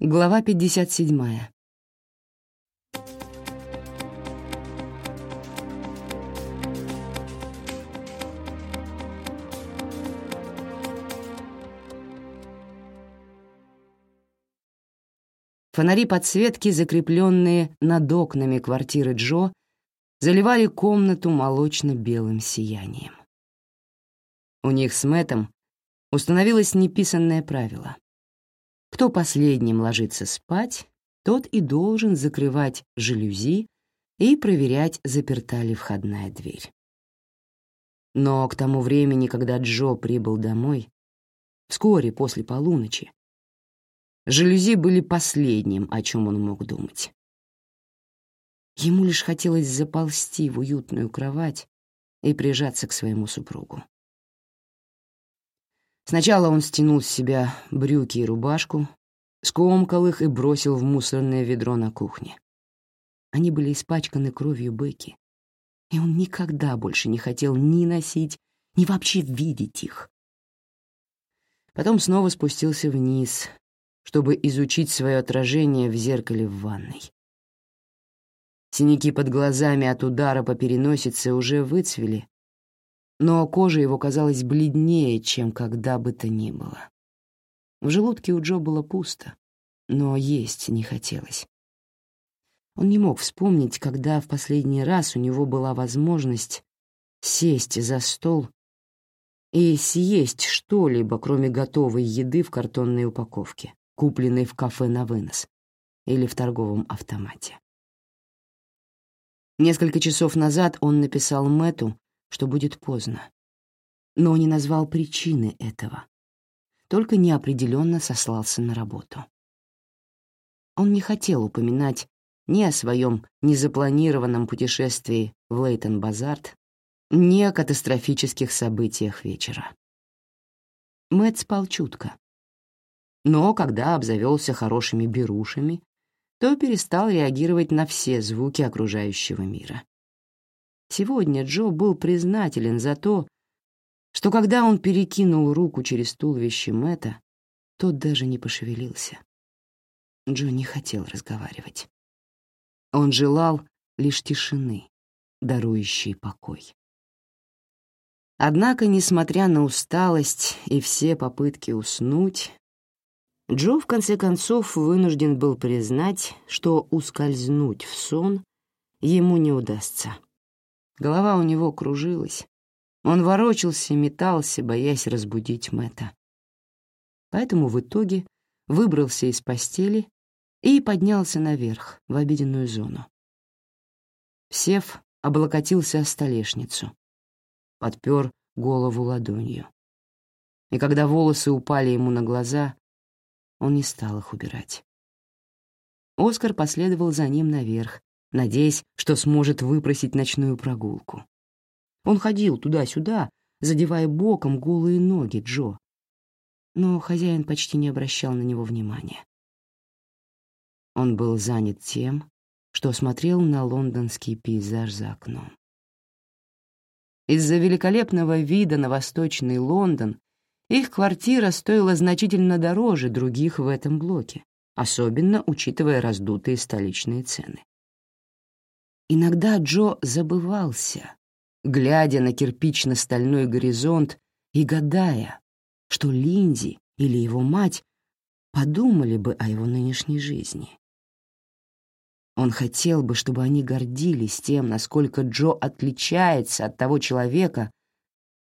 Глава 57. Фонари подсветки, закрепленные над окнами квартиры Джо, заливали комнату молочно-белым сиянием. У них с Мэттом установилось неписанное правило. Кто последним ложится спать, тот и должен закрывать жалюзи и проверять, заперта ли входная дверь. Но к тому времени, когда Джо прибыл домой, вскоре после полуночи, жалюзи были последним, о чем он мог думать. Ему лишь хотелось заползти в уютную кровать и прижаться к своему супругу. Сначала он стянул с себя брюки и рубашку, скомкал их и бросил в мусорное ведро на кухне. Они были испачканы кровью Бекки, и он никогда больше не хотел ни носить, ни вообще видеть их. Потом снова спустился вниз, чтобы изучить свое отражение в зеркале в ванной. Синяки под глазами от удара по переносице уже выцвели, но кожа его казалась бледнее, чем когда бы то ни было. В желудке у Джо было пусто, но есть не хотелось. Он не мог вспомнить, когда в последний раз у него была возможность сесть за стол и съесть что-либо, кроме готовой еды в картонной упаковке, купленной в кафе на вынос или в торговом автомате. Несколько часов назад он написал Мэту, что будет поздно. Но не назвал причины этого, только неопределенно сослался на работу. Он не хотел упоминать ни о своем незапланированном путешествии в Лейтон-Базарт, ни о катастрофических событиях вечера. Мэтт спал чутко. Но когда обзавелся хорошими берушами, то перестал реагировать на все звуки окружающего мира. Сегодня Джо был признателен за то, что когда он перекинул руку через туловище Мэтта, тот даже не пошевелился. Джо не хотел разговаривать. Он желал лишь тишины, дарующей покой. Однако, несмотря на усталость и все попытки уснуть, Джо в конце концов вынужден был признать, что ускользнуть в сон ему не удастся. Голова у него кружилась. Он ворочался, метался, боясь разбудить Мэтта. Поэтому в итоге выбрался из постели и поднялся наверх, в обеденную зону. Сев, облокотился о столешницу, подпер голову ладонью. И когда волосы упали ему на глаза, он не стал их убирать. Оскар последовал за ним наверх, надеясь, что сможет выпросить ночную прогулку. Он ходил туда-сюда, задевая боком голые ноги Джо. Но хозяин почти не обращал на него внимания. Он был занят тем, что смотрел на лондонский пейзаж за окном. Из-за великолепного вида на восточный Лондон их квартира стоила значительно дороже других в этом блоке, особенно учитывая раздутые столичные цены. Иногда Джо забывался, глядя на кирпично-стальной горизонт и гадая, что Линди или его мать подумали бы о его нынешней жизни. Он хотел бы, чтобы они гордились тем, насколько Джо отличается от того человека,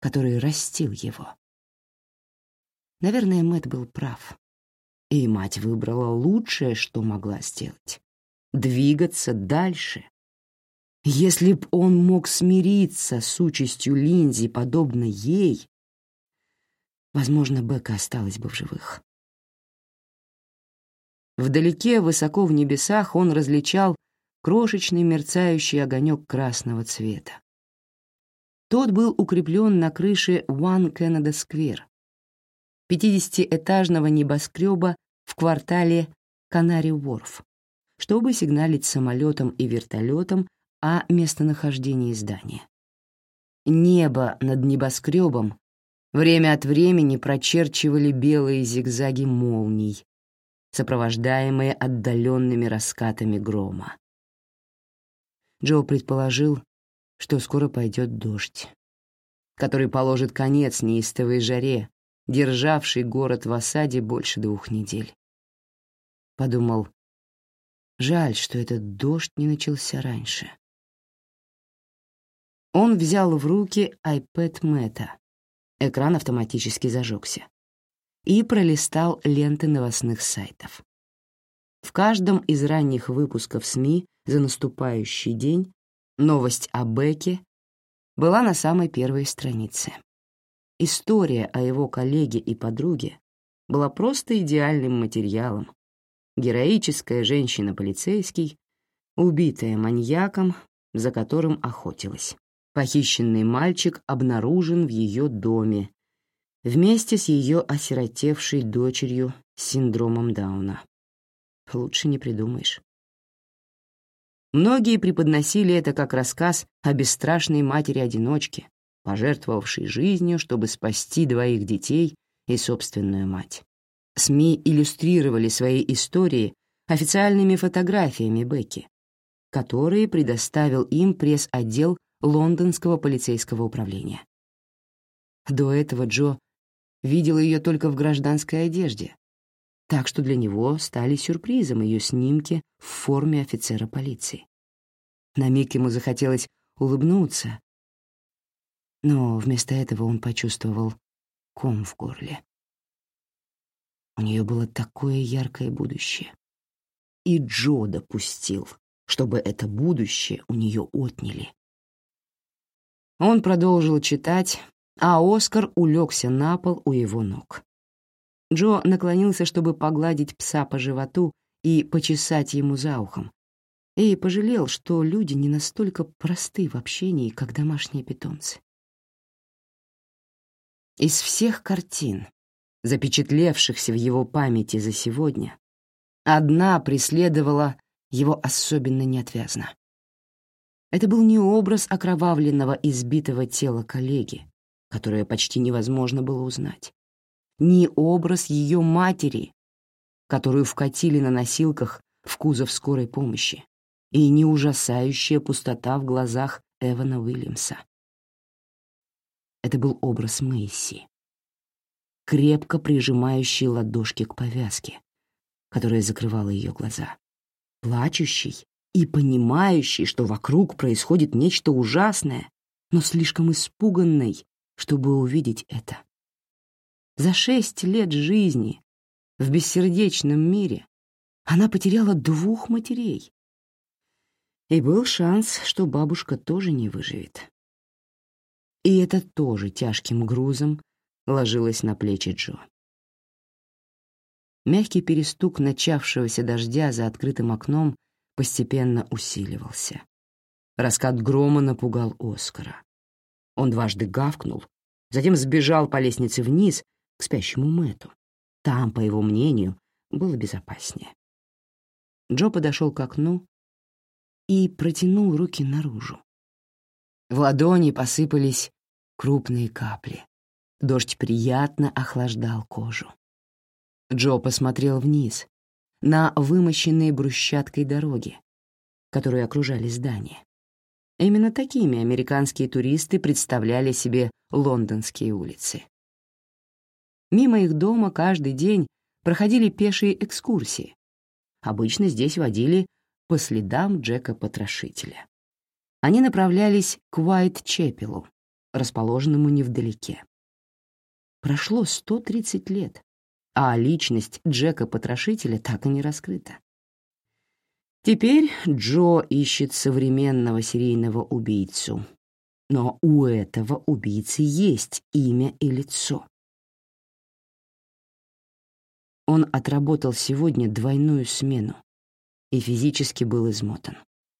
который растил его. Наверное, Мэтт был прав. И мать выбрала лучшее, что могла сделать — двигаться дальше, если б он мог смириться с участью Линзи, подобно ей, возможно, Бека осталась бы в живых. Вдалеке, высоко в небесах, он различал крошечный мерцающий огонек красного цвета. Тот был укреплен на крыше One Canada Square, 50-этажного небоскреба в квартале Канари-Уорф, чтобы сигналить самолетам и вертолетам о местонахождении здания. Небо над небоскребом время от времени прочерчивали белые зигзаги молний, сопровождаемые отдаленными раскатами грома. Джо предположил, что скоро пойдет дождь, который положит конец неистовой жаре, державшей город в осаде больше двух недель. Подумал, жаль, что этот дождь не начался раньше. Он взял в руки iPad Мэтта. Экран автоматически зажегся. И пролистал ленты новостных сайтов. В каждом из ранних выпусков СМИ за наступающий день новость о Беке была на самой первой странице. История о его коллеге и подруге была просто идеальным материалом. Героическая женщина-полицейский, убитая маньяком, за которым охотилась. Похищенный мальчик обнаружен в ее доме вместе с ее осиротевшей дочерью с синдромом Дауна. Лучше не придумаешь. Многие преподносили это как рассказ о бесстрашной матери-одиночке, пожертвовавшей жизнью, чтобы спасти двоих детей и собственную мать. СМИ иллюстрировали свои истории официальными фотографиями Бекки, которые предоставил им пресс-отдел лондонского полицейского управления. До этого Джо видел ее только в гражданской одежде, так что для него стали сюрпризом ее снимки в форме офицера полиции. На миг ему захотелось улыбнуться, но вместо этого он почувствовал ком в горле. У нее было такое яркое будущее. И Джо допустил, чтобы это будущее у нее отняли. Он продолжил читать, а Оскар улегся на пол у его ног. Джо наклонился, чтобы погладить пса по животу и почесать ему за ухом, и пожалел, что люди не настолько просты в общении, как домашние питомцы. Из всех картин, запечатлевшихся в его памяти за сегодня, одна преследовала его особенно неотвязно. Это был не образ окровавленного избитого тела коллеги, которое почти невозможно было узнать, не образ ее матери, которую вкатили на носилках в кузов скорой помощи, и не ужасающая пустота в глазах Эвана Уильямса. Это был образ Мэйси, крепко прижимающий ладошки к повязке, которая закрывала ее глаза, плачущий и понимающий, что вокруг происходит нечто ужасное, но слишком испуганный, чтобы увидеть это. За шесть лет жизни в бессердечном мире она потеряла двух матерей. И был шанс, что бабушка тоже не выживет. И это тоже тяжким грузом ложилось на плечи Джо. Мягкий перестук начавшегося дождя за открытым окном постепенно усиливался. Раскат грома напугал Оскара. Он дважды гавкнул, затем сбежал по лестнице вниз к спящему Мэту. Там, по его мнению, было безопаснее. Джо подошел к окну и протянул руки наружу. В ладони посыпались крупные капли. Дождь приятно охлаждал кожу. Джо посмотрел вниз, на вымощенные брусчаткой дороги, которые окружали здание. Именно такими американские туристы представляли себе лондонские улицы. Мимо их дома каждый день проходили пешие экскурсии. Обычно здесь водили по следам Джека-потрошителя. Они направлялись к Уайт-Чепелу, расположенному невдалеке. Прошло 130 лет, а личность Джека-потрошителя так и не раскрыта. Теперь Джо ищет современного серийного убийцу, но у этого убийцы есть имя и лицо. Он отработал сегодня двойную смену и физически был измотан.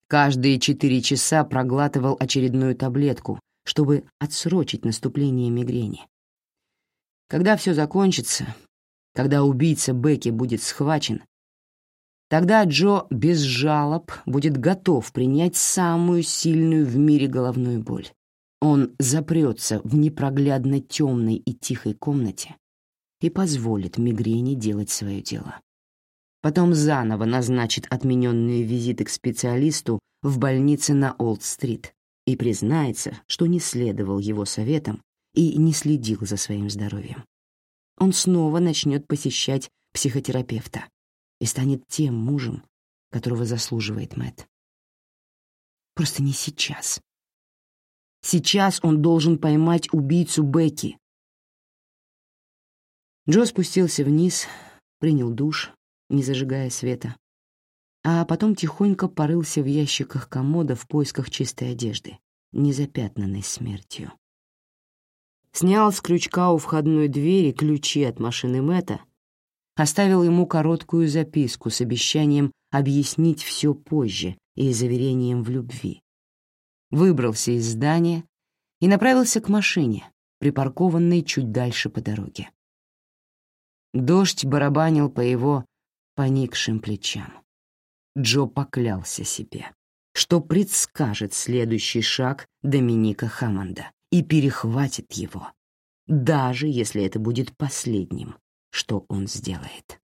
Каждые четыре часа проглатывал очередную таблетку, чтобы отсрочить наступление мигрени. Когда все закончится, когда убийца Бекки будет схвачен, тогда Джо без жалоб будет готов принять самую сильную в мире головную боль. Он запрется в непроглядно темной и тихой комнате и позволит мигрени делать свое дело. Потом заново назначит отмененные визиты к специалисту в больнице на Олд-стрит и признается, что не следовал его советам и не следил за своим здоровьем. Он снова начнет посещать психотерапевта и станет тем мужем, которого заслуживает Мэтт. Просто не сейчас. Сейчас он должен поймать убийцу Бекки. Джо спустился вниз, принял душ, не зажигая света, а потом тихонько порылся в ящиках комода в поисках чистой одежды, не запятнанной смертью. Снял с крючка у входной двери ключи от машины Мэтта, оставил ему короткую записку с обещанием объяснить все позже и заверением в любви. Выбрался из здания и направился к машине, припаркованной чуть дальше по дороге. Дождь барабанил по его поникшим плечам. Джо поклялся себе, что предскажет следующий шаг Доминика Хаммонда и перехватит его, даже если это будет последним, что он сделает.